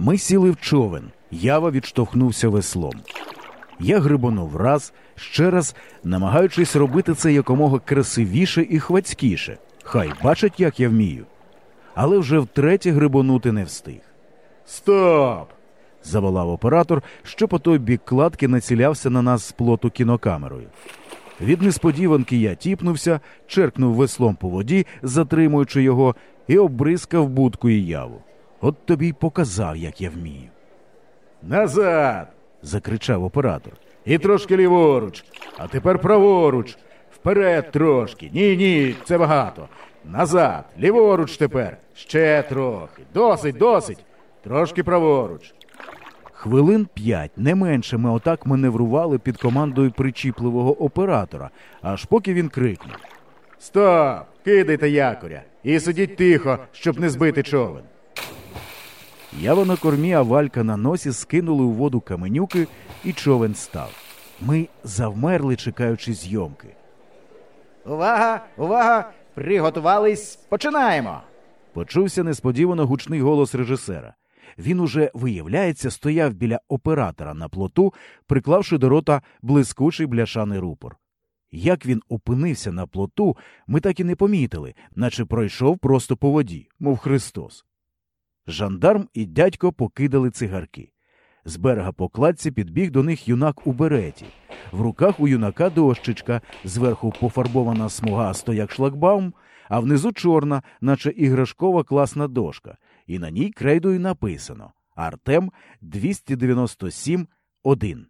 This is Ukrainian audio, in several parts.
Ми сіли в човен. Ява відштовхнувся веслом. Я грибонув раз, ще раз, намагаючись робити це якомога красивіше і хвацькіше. Хай бачать, як я вмію. Але вже втретє грибонути не встиг. Стоп! заволав оператор, що по той бік кладки націлявся на нас з плоту кінокамерою. Від несподіванки я тіпнувся, черкнув веслом по воді, затримуючи його, і обрискав будку і яву. От тобі й показав, як я вмію. Назад. закричав оператор. І трошки ліворуч, а тепер праворуч. Вперед трошки. Ні, ні, це багато. Назад, ліворуч тепер. Ще трохи. Досить, досить. Трошки праворуч. Хвилин п'ять, не менше, ми отак маневрували під командою причіпливого оператора, аж поки він крикнув: Стоп! Кидайте якоря! І сидіть тихо, щоб не збити човен. Ява на кормі, а валька на носі скинули у воду каменюки, і човен став. Ми завмерли, чекаючи зйомки. Увага, увага! Приготувались, починаємо. Почувся несподівано гучний голос режисера. Він уже, виявляється, стояв біля оператора на плоту, приклавши до рота блискучий бляшаний рупор. Як він опинився на плоту, ми так і не помітили, наче пройшов просто по воді, мов Христос. Жандарм і дядько покидали цигарки. З берега по кладці підбіг до них юнак у береті. В руках у юнака дощечка, зверху пофарбована смугасто, як шлагбаум, а внизу чорна, наче іграшкова класна дошка, і на ній крейдою написано Артем 297 1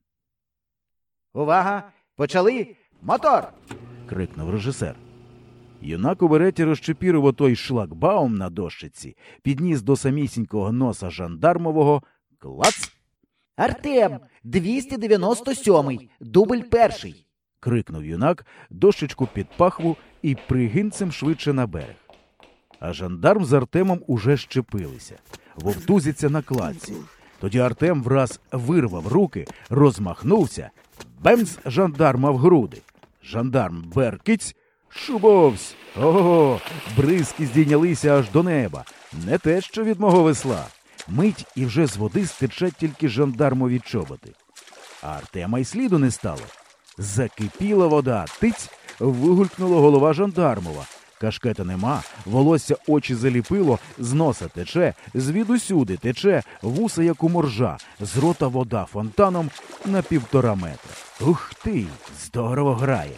Увага! Почали! Мотор! крикнув режисер. Юнак у береті розчепірив отой шлагбаум на дощиці, підніс до самісінького носа жандармового клац. Артем 297 дубль перший. крикнув юнак, дощечку під пахву і пригинцем швидше на берег. А жандарм з Артемом уже щепилися, вовтузяться на кладці. Тоді Артем враз вирвав руки, розмахнувся, бемз жандарма в груди. Жандарм беркиць, шубовсь. Ого, бризки здійнялися аж до неба. Не те, що від мого весла. Мить і вже з води стечать тільки жандармові чоботи. А Артема й сліду не стало. Закипіла вода, тиць, вигулькнула голова жандармова. Кашкета нема, волосся очі заліпило, з носа тече, звідусюди тече, вуса, як у моржа, з рота вода фонтаном на півтора метра. Ух ти! Здорово грає.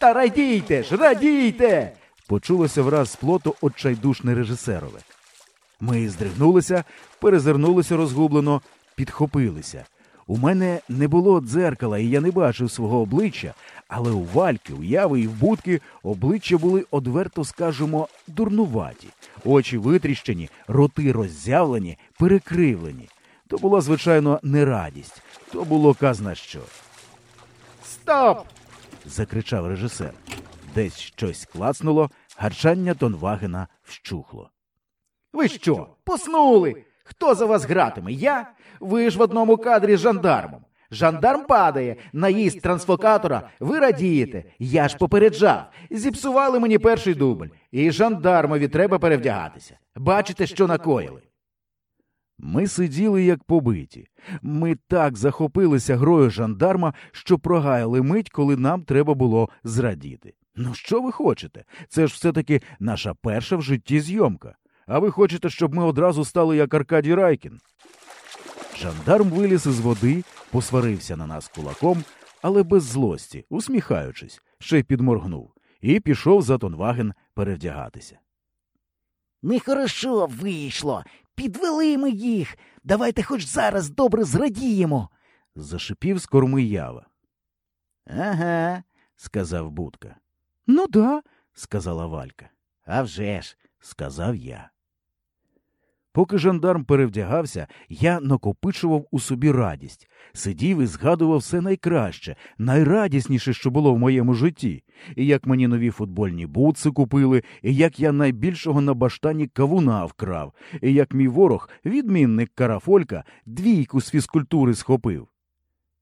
Та радійте ж, радійте! Почулося враз з плоту отчайдушне режисерове. Ми здригнулися, перезирнулися розгублено, підхопилися. У мене не було дзеркала, і я не бачив свого обличчя, але у вальки, у яви і в будки обличчя були одверто, скажемо, дурнуваті, очі витріщені, роти роззявлені, перекривлені. То була, звичайно, не радість, то було казна що. Стоп! Закричав режисер. Десь щось клацнуло, гарчання Тонвагена вщухло. Ви що? Поснули? Хто за вас гратиме? Я? Ви ж в одному кадрі з жандармом. Жандарм падає, наїзд трансфокатора, ви радієте. Я ж попереджав. Зіпсували мені перший дубль. І жандармові треба перевдягатися. Бачите, що накоїли. Ми сиділи як побиті. Ми так захопилися грою жандарма, що прогаяли мить, коли нам треба було зрадіти. Ну, що ви хочете? Це ж все таки наша перша в житті зйомка. А ви хочете, щоб ми одразу стали як Аркадій Райкін? Жандарм виліз із води, посварився на нас кулаком, але без злості, усміхаючись, ще й підморгнув, і пішов за Тонваген перевдягатися. Нехорошо вийшло. Підвели ми їх. Давайте хоч зараз добре зрадіємо. Зашипів з корми ява. Ага, сказав Будка. ну да, сказала Валька. а вже ж. сказав я. Поки жандарм перевдягався, я накопичував у собі радість, сидів і згадував все найкраще, найрадісніше, що було в моєму житті, і як мені нові футбольні бутси купили, і як я найбільшого на баштані кавуна вкрав, і як мій ворог, відмінник Карафолька, двійку з фізкультури схопив.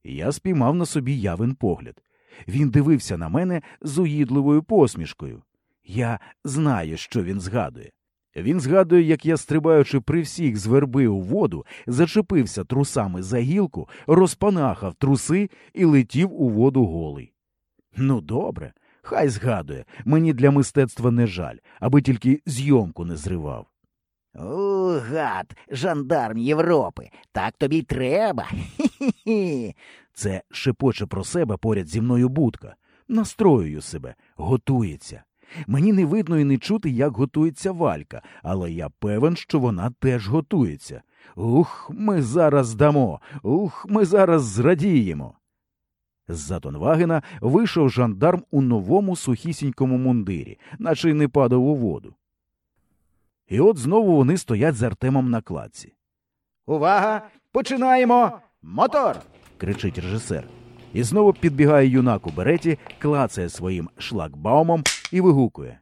Я спіймав на собі Явин погляд. Він дивився на мене з уїдливою посмішкою. Я знаю, що він згадує. Він згадує, як я, стрибаючи при всіх з верби у воду, зачепився трусами за гілку, розпанахав труси і летів у воду голий. Ну, добре, хай згадує, мені для мистецтва не жаль, аби тільки зйомку не зривав. О, гад, жандарм Європи. Так тобі й треба. Хі-хі-хі. Це шепоче про себе поряд зі мною будка. Настроюю себе, готується. Мені не видно і не чути, як готується валька, але я певен, що вона теж готується. Ух, ми зараз дамо, ух, ми зараз зрадіємо. З-за Тонвагена вийшов жандарм у новому сухісінькому мундирі, наче й не падав у воду. І от знову вони стоять з Артемом на кладці. Увага! Починаємо! Мотор! кричить режисер. І знову підбігає юнак у береті, клацає своїм шлагбаумом і вигукує.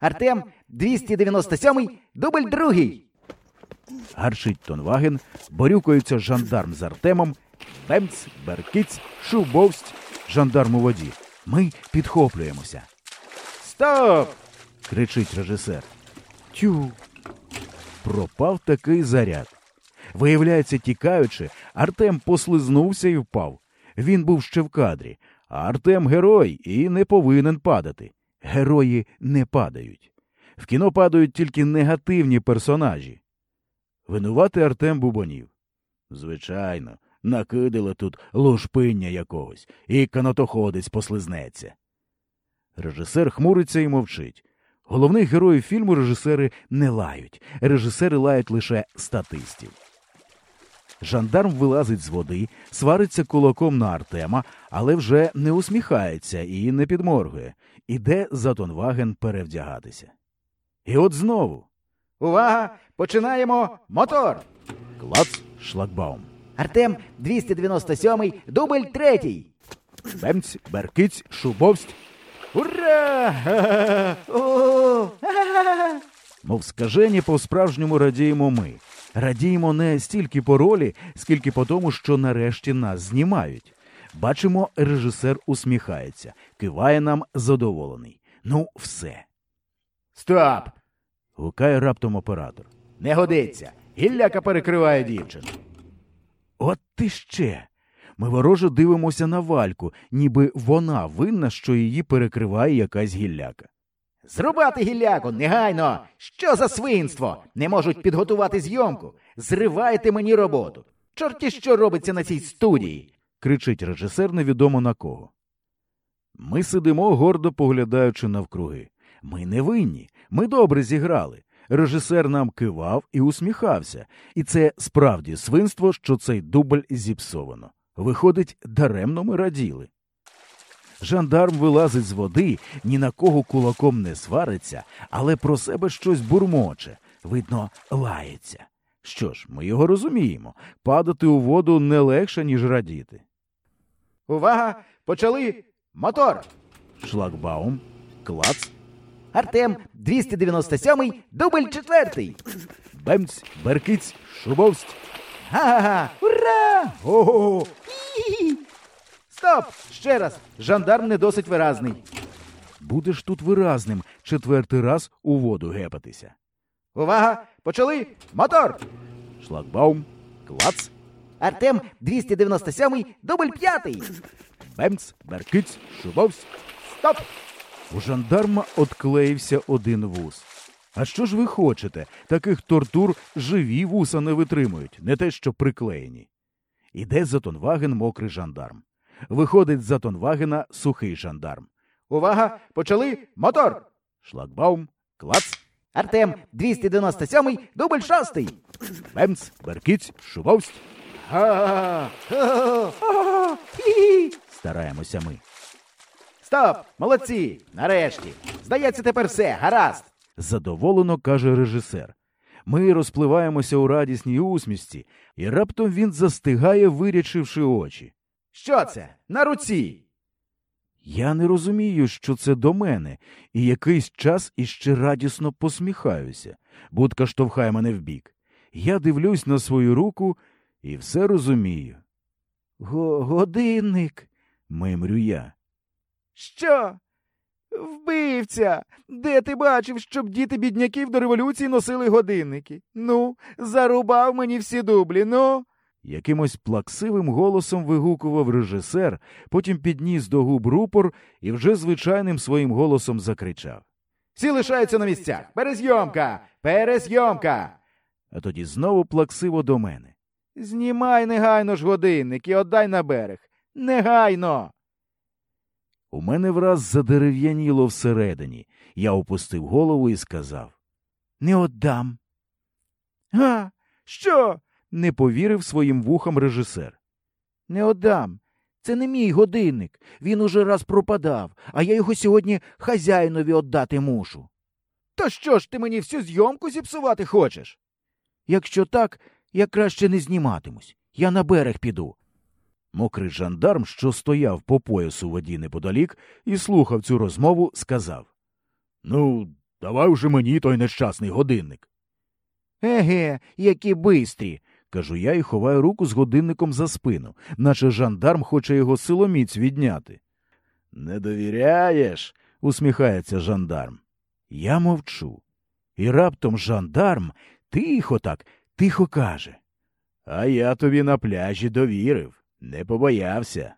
Артем 297, дубль другий. Гарчить Тонваген, борюкаються жандарм з Артемом, бемц, беркиць, шубовсть, жандарм у воді. Ми підхоплюємося. Стоп! кричить режисер. Тю. Пропав такий заряд. Виявляється, тікаючи, Артем послизнувся і впав. Він був ще в кадрі, Артем герой і не повинен падати. Герої не падають. В кіно падають тільки негативні персонажі. Винуватий Артем Бубонів. Звичайно, накидали тут лушпиння якогось, і канатоходець послизнеться. Режисер хмуриться і мовчить. Головних героїв фільму режисери не лають. Режисери лають лише статистів. Жандарм вилазить з води, свариться кулаком на Артема, але вже не усміхається і не підморгує. Іде за Тонваген перевдягатися. І от знову Увага! Починаємо! Мотор! клац шлагбаум. Артем 297, дубль третій. Бемць, беркиць, шубовсть, Ура! Мов скажені по-справжньому радіємо ми. Радіємо не стільки по ролі, скільки по тому, що нарешті нас знімають. Бачимо, режисер усміхається, киває нам задоволений. Ну, все. Стоп! гукає раптом оператор. Не годиться. Гілляка перекриває дівчину. От ти ще. Ми вороже дивимося на вальку, ніби вона винна, що її перекриває якась гілляка. Зрубати гілляку, негайно! Що за свинство? Не можуть підготувати зйомку. Зривайте мені роботу. Чорті що робиться на цій студії. кричить режисер невідомо на кого. Ми сидимо, гордо поглядаючи навкруги. Ми не винні, ми добре зіграли. Режисер нам кивав і усміхався, і це справді свинство, що цей дубль зіпсовано. Виходить, даремно ми раділи. Жандарм вилазить з води, ні на кого кулаком не свариться, але про себе щось бурмоче, видно, лається. Що ж, ми його розуміємо падати у воду не легше, ніж радіти. Увага! Почали! Мотор! Шлагбаум, клац, Артем 297, дубль четвертий. бемць, беркиць, шубовсть. Га-га-га! Ура! Ого! Стоп! Ще раз. Жандарм не досить виразний. Будеш тут виразним четвертий раз у воду гепатися. Увага! Почали! Мотор! Шлагбаум, клац, Артем 297, дубль п'ятий. бемц, беркиць, шубовсть. Стоп! У жандарма отклеївся один вус. А що ж ви хочете? Таких тортур живі вуса не витримують, не те, що приклеєні. Іде за Тонваген мокрий жандарм. Виходить за Тонвагена сухий жандарм. Увага! Почали! Мотор! Шлагбаум, клац, Артем 297, дубль шостий. бемц, беркиць, шубовсть. Стараємося ми. Стоп! Молодці! Нарешті! Здається, тепер все, гаразд! задоволено каже режисер. Ми розпливаємося у радісній усмішці, і раптом він застигає, вирячивши очі. Що це? На руці! Я не розумію, що це до мене, і якийсь час іще радісно посміхаюся. Будка штовхає мене вбік. Я дивлюсь на свою руку і все розумію. Го годинник, мимрю я. Що? Вбивця! Де ти бачив, щоб діти бідняків до революції носили годинники? Ну, зарубав мені всі дублі, ну. Якимось плаксивим голосом вигукував режисер, потім підніс до губ рупор і вже звичайним своїм голосом закричав. Всі лишаються на місцях. Перезйомка! Перезйомка! А тоді знову плаксиво до мене. Знімай негайно ж годинник і отдай на берег. Негайно. У мене враз задерев'яніло всередині. Я опустив голову і сказав Не отдам. Га? Що? Не повірив своїм вухам режисер. Не отдам. Це не мій годинник. Він уже раз пропадав, а я його сьогодні хазяїнові отдати мушу. То що ж ти мені всю зйомку зіпсувати хочеш? Якщо так, я краще не зніматимусь. Я на берег піду. Мокрий жандарм, що стояв по поясу воді неподалік і слухав цю розмову, сказав Ну, давай уже мені той нещасний годинник. Еге, які бистрі. Кажу я і ховаю руку з годинником за спину, наче жандарм хоче його силоміць відняти. Не довіряєш? усміхається жандарм. Я мовчу. І раптом жандарм тихо так, тихо каже. А я тобі на пляжі довірив, не побоявся.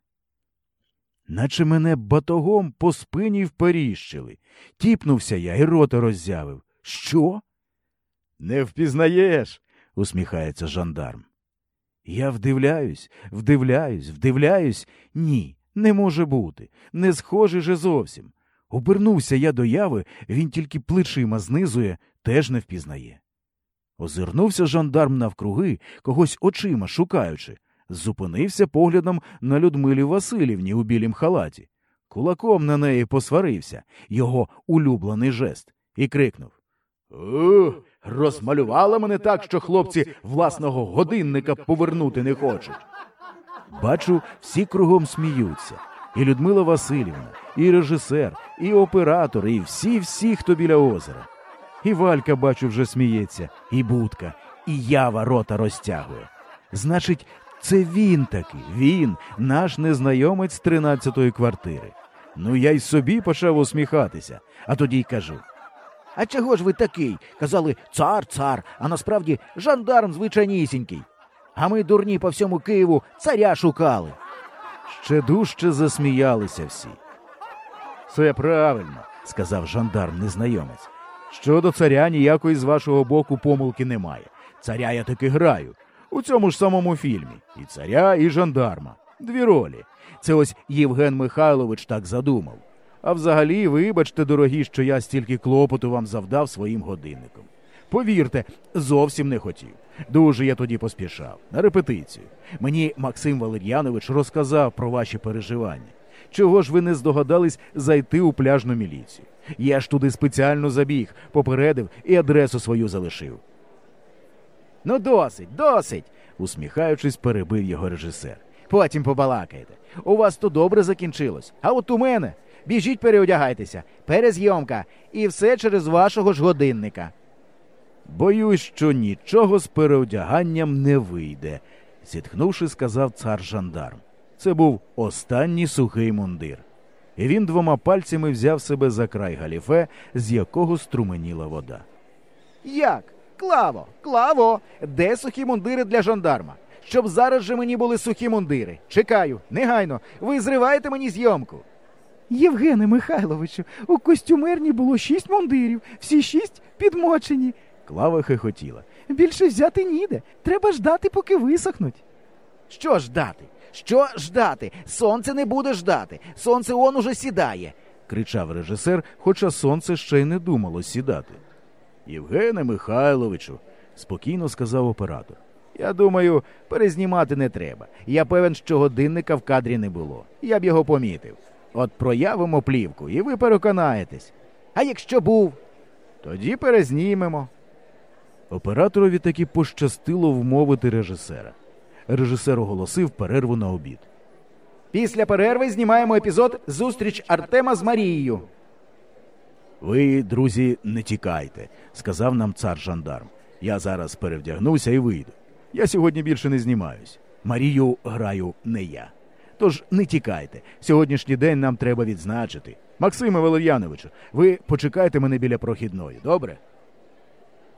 Наче мене батогом по спині вперіщили. Тіпнувся я і рота роззявив. Що? Не впізнаєш? Усміхається жандарм. Я вдивляюсь, вдивляюсь, вдивляюсь. Ні, не може бути. Не схожий же зовсім. Обернувся я до яви, він тільки плечима знизує, теж не впізнає. Озирнувся жандарм навкруги, когось очима шукаючи, зупинився поглядом на Людмилі Васильівні у білім халаті, кулаком на неї посварився, його улюблений жест, і крикнув У, розмалювала мене так, що хлопці власного годинника повернути не хочуть. Бачу, всі кругом сміються. І Людмила Васильівна, і режисер, і оператор, і всі, всі, хто біля озера. І Валька, бачу, вже сміється, і будка, і ява рота розтягує. Значить, це він таки, він, наш незнайомець з тринадцятої квартири. Ну я й собі почав усміхатися, а тоді й кажу. А чого ж ви такий? Казали цар, цар, а насправді жандарм звичайнісінький. А ми, дурні, по всьому Києву царя шукали. Ще дужче засміялися всі. Все правильно, сказав жандарм незнайомець. Щодо царя ніякої з вашого боку помилки немає. Царя я таки граю. У цьому ж самому фільмі. І царя, і жандарма. Дві ролі. Це ось Євген Михайлович так задумав. А взагалі, вибачте, дорогі, що я стільки клопоту вам завдав своїм годинником. Повірте, зовсім не хотів. Дуже я тоді поспішав на репетицію. Мені Максим Валер'янович розказав про ваші переживання. Чого ж ви не здогадались зайти у пляжну міліцію? Я ж туди спеціально забіг, попередив і адресу свою залишив. Ну, досить, досить, усміхаючись, перебив його режисер. Потім побалакаєте. У вас то добре закінчилось. А от у мене біжіть переодягайтеся, перезйомка, і все через вашого ж годинника. Боюсь, що нічого з переодяганням не вийде, зітхнувши, сказав цар жандарм. Це був останній сухий мундир. І він двома пальцями взяв себе за край галіфе, з якого струменіла вода. Як? Клаво, клаво, де сухі мундири для жандарма? Щоб зараз же мені були сухі мундири. Чекаю, негайно, ви зриваєте мені зйомку. Євгене Михайловичу, у костюмерні було шість мундирів, всі шість підмочені. Клава хихотіла. Більше взяти ніде. Треба ждати, поки висохнуть. Що ждати? Що ждати? Сонце не буде ждати. Сонце он уже сідає. кричав режисер, хоча сонце ще й не думало сідати. Євгене Михайловичу, спокійно сказав оператор. Я думаю, перезнімати не треба. Я певен, що годинника в кадрі не було. Я б його помітив. От проявимо плівку, і ви переконаєтесь. А якщо був, тоді перезнімемо. Операторові таки пощастило вмовити режисера. Режисер оголосив перерву на обід. Після перерви знімаємо епізод Зустріч Артема з Марією. Ви, друзі, не тікайте, сказав нам цар жандарм. Я зараз перевдягнуся і вийду. Я сьогодні більше не знімаюсь. Марію граю не я. Тож не тікайте. Сьогоднішній день нам треба відзначити. Максиме Валер'яновичу, ви почекайте мене біля прохідної, добре?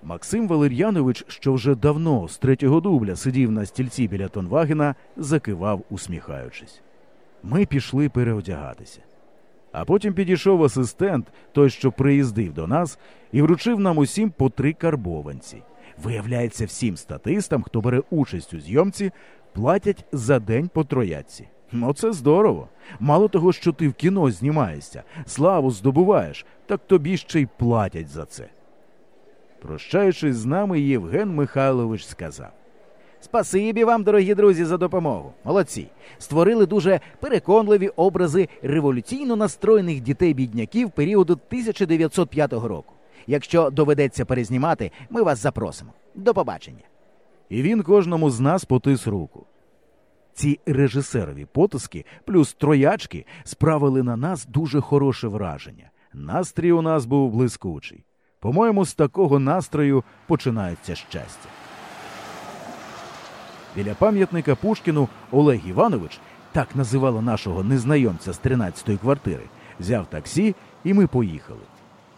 Максим Валер'янович, що вже давно з третього дубля сидів на стільці біля Тонвагена, закивав, усміхаючись. Ми пішли переодягатися. А потім підійшов асистент, той, що приїздив до нас, і вручив нам усім по три карбованці. Виявляється, всім статистам, хто бере участь у зйомці, платять за день по трояці. Ну, це здорово. Мало того, що ти в кіно знімаєшся, славу здобуваєш, так тобі ще й платять за це. Прощаючись з нами, Євген Михайлович сказав. Спасибі вам, дорогі друзі, за допомогу. Молодці. Створили дуже переконливі образи революційно настроєних дітей-бідняків періоду 1905 року. Якщо доведеться перезнімати, ми вас запросимо. До побачення. І він кожному з нас потис руку. Ці режисерові потиски плюс троячки справили на нас дуже хороше враження. Настрій у нас був блискучий. По-моєму, з такого настрою починається щастя. Біля пам'ятника Пушкіну Олег Іванович, так називало нашого незнайомця з 13-ї квартири, взяв таксі, і ми поїхали.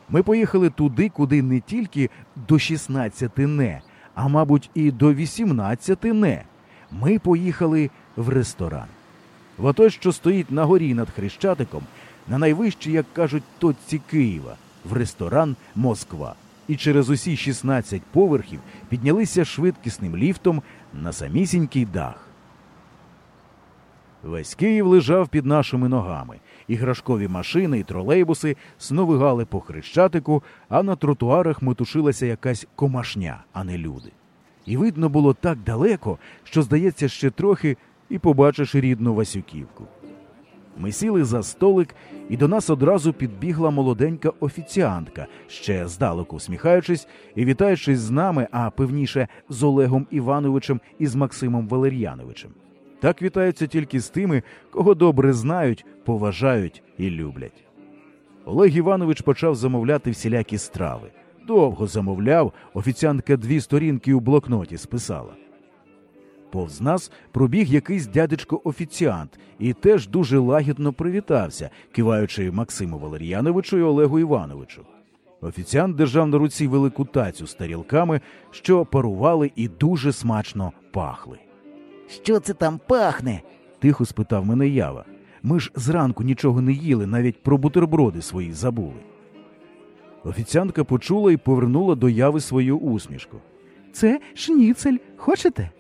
Ми поїхали туди, куди не тільки до 16 не, а мабуть, і до 18 не. Ми поїхали в ресторан. В отой, що стоїть на горі над Хрещатиком, на найвищій, як кажуть, точці Києва, в ресторан Москва. І через усі 16 поверхів піднялися швидкісним ліфтом на самісінький дах. Весь Київ лежав під нашими ногами. Іграшкові машини і тролейбуси сновигали по хрещатику, а на тротуарах метушилася якась комашня, а не люди. І видно було так далеко, що, здається, ще трохи і побачиш рідну Васюківку. Ми сіли за столик, і до нас одразу підбігла молоденька офіціантка, ще здалеку всміхаючись і вітаючись з нами, а певніше з Олегом Івановичем і з Максимом Валер'яновичем. Так вітаються тільки з тими, кого добре знають, поважають і люблять. Олег Іванович почав замовляти всілякі страви. Довго замовляв, офіціантка дві сторінки у блокноті списала. Повз нас пробіг якийсь дядечко офіціант і теж дуже лагідно привітався, киваючи Максиму Валер'яновичу і Олегу Івановичу. Офіціант держав на руці велику тацю з тарілками, що парували і дуже смачно пахли. Що це там пахне? Тихо спитав мене ява. Ми ж зранку нічого не їли, навіть про бутерброди свої забули. Офіціантка почула і повернула до яви свою усмішку. Це шніцель. Хочете?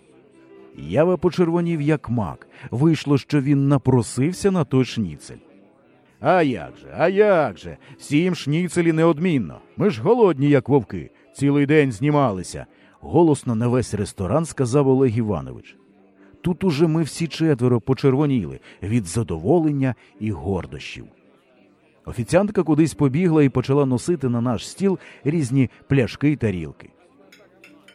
Ява почервонів, як мак. Вийшло, що він напросився на той шніцель. А як же, а як же? Всім шніцелі неодмінно. Ми ж голодні, як вовки. Цілий день знімалися. Голосно на весь ресторан сказав Олег Іванович. Тут уже ми всі четверо почервоніли від задоволення і гордощів. Офіціантка кудись побігла і почала носити на наш стіл різні пляшки й тарілки.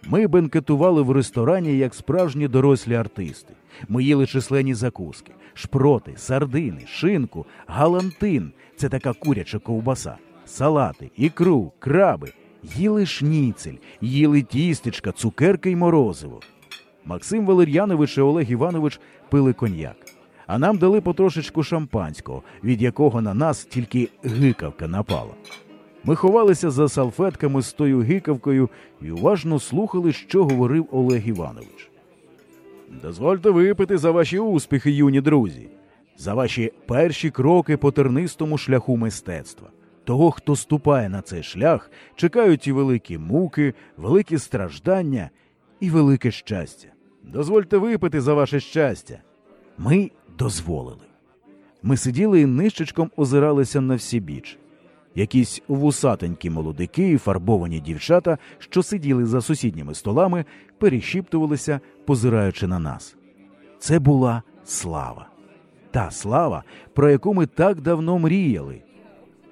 Ми бенкетували в ресторані як справжні дорослі артисти. Ми їли численні закуски, шпроти, сардини, шинку, галантин це така куряча ковбаса, салати, ікру, краби. Їли шніцель, їли тістечка, цукерки й морозиво. Максим Валер'янович і Олег Іванович пили коньяк, а нам дали потрошечку шампанського, від якого на нас тільки гикавка напала. Ми ховалися за салфетками з тою гикавкою і уважно слухали, що говорив Олег Іванович. Дозвольте випити за ваші успіхи, юні друзі, за ваші перші кроки по тернистому шляху мистецтва. Того, хто ступає на цей шлях, чекають і великі муки, великі страждання і велике щастя. Дозвольте випити за ваше щастя. Ми дозволили. Ми сиділи і нищечком озиралися на всі біч. Якісь вусатенькі молодики і фарбовані дівчата, що сиділи за сусідніми столами, перешіптувалися, позираючи на нас. Це була слава. Та слава, про яку ми так давно мріяли.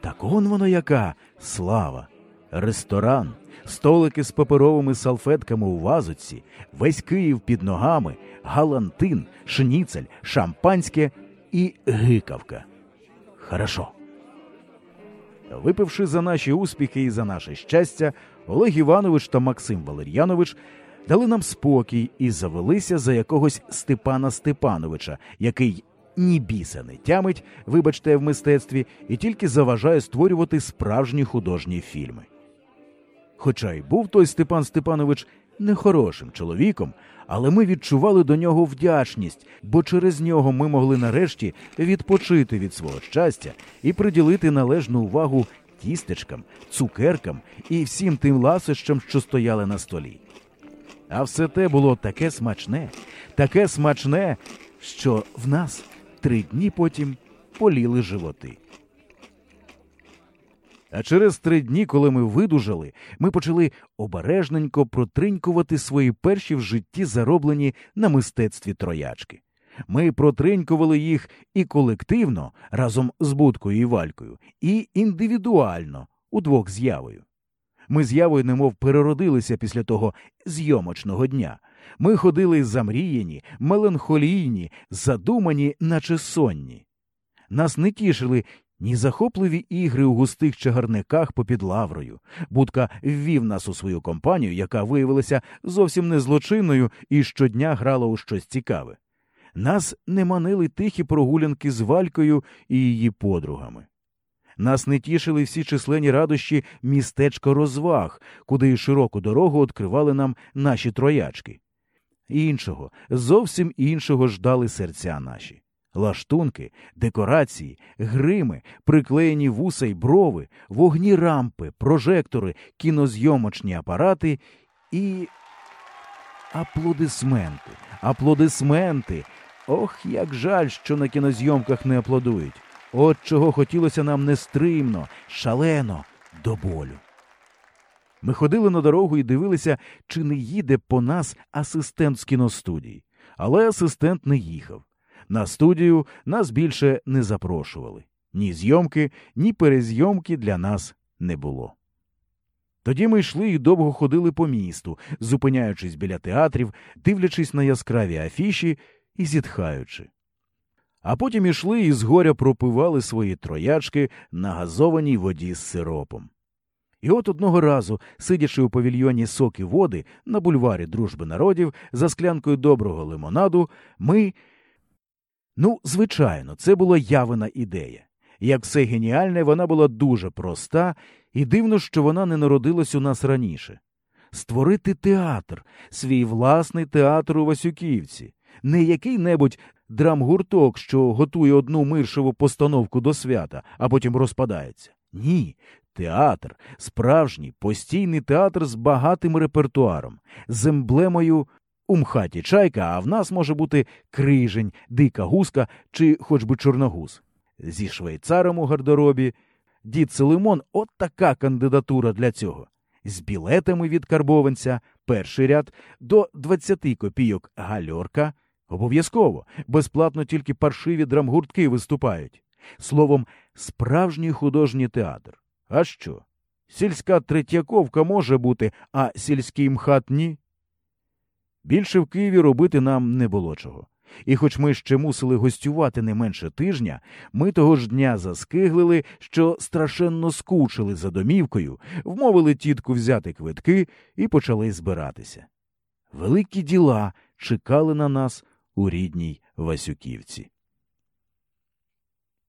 Так он воно яка слава. Ресторан, столики з паперовими салфетками у вазоці, весь Київ під ногами, галантин, шніцель, шампанське і гикавка. Хорошо. Випивши за наші успіхи і за наше щастя, Олег Іванович та Максим Валер'янович дали нам спокій і завелися за якогось Степана Степановича, який ні біса не тямить, вибачте, в мистецтві, і тільки заважає створювати справжні художні фільми. Хоча й був той Степан Степанович нехорошим чоловіком, але ми відчували до нього вдячність, бо через нього ми могли нарешті відпочити від свого щастя і приділити належну увагу тістечкам, цукеркам і всім тим ласощам, що стояли на столі. А все те було таке смачне, таке смачне, що в нас три дні потім поліли животи. А через три дні, коли ми видужали, ми почали обережненько протринькувати свої перші в житті зароблені на мистецтві троячки. Ми протринькували їх і колективно разом з Будкою і Валькою, і індивідуально удвох з Явою. Ми з Явою немов переродилися після того зйомочного дня. Ми ходили замріяні, меланхолійні, задумані, наче сонні. Нас не тішили ні захопливі ігри у густих чагарниках попід лаврою. Будка ввів нас у свою компанію, яка виявилася зовсім не злочинною і щодня грала у щось цікаве. Нас не манили тихі прогулянки з Валькою і її подругами. Нас не тішили всі численні радощі містечка розваг, куди широку дорогу відкривали нам наші троячки. Іншого, зовсім іншого ждали серця наші. Лаштунки, декорації, грими, приклеєні вуса й брови, вогні рампи, прожектори, кінозйомочні апарати і. Аплодисменти, аплодисменти. Ох, як жаль, що на кінозйомках не аплодують. От чого хотілося нам нестримно, шалено, до болю. Ми ходили на дорогу і дивилися, чи не їде по нас асистент з кіностудії. Але асистент не їхав. На студію нас більше не запрошували. Ні зйомки, ні перезйомки для нас не було. Тоді ми йшли і довго ходили по місту, зупиняючись біля театрів, дивлячись на яскраві афіші і зітхаючи. А потім ішли і згоря пропивали свої троячки на газованій воді з сиропом. І от одного разу, сидячи у павільйоні соки води на бульварі Дружби народів за склянкою доброго лимонаду, ми. Ну, звичайно, це була явина ідея. Як все геніальне, вона була дуже проста, і дивно, що вона не народилась у нас раніше. Створити театр, свій власний театр у Васюківці, не який-небудь драмгурток, що готує одну миршеву постановку до свята, а потім розпадається. Ні, театр, справжній постійний театр з багатим репертуаром, з емблемою у мхаті чайка, а в нас може бути крижень, дика гуска чи хоч би чорногуз. Зі швейцаром у гардеробі. Дід Селимон от така кандидатура для цього. З білетами від карбованця, перший ряд, до 20 копійок гальорка. Обов'язково, безплатно тільки паршиві драмгуртки виступають. Словом, справжній художній театр. А що? Сільська третьяковка може бути, а сільський мхат ні. Більше в Києві робити нам не було чого. І хоч ми ще мусили гостювати не менше тижня, ми того ж дня заскиглили, що страшенно скучили за домівкою, вмовили тітку взяти квитки і почали збиратися. Великі діла чекали на нас у рідній Васюківці.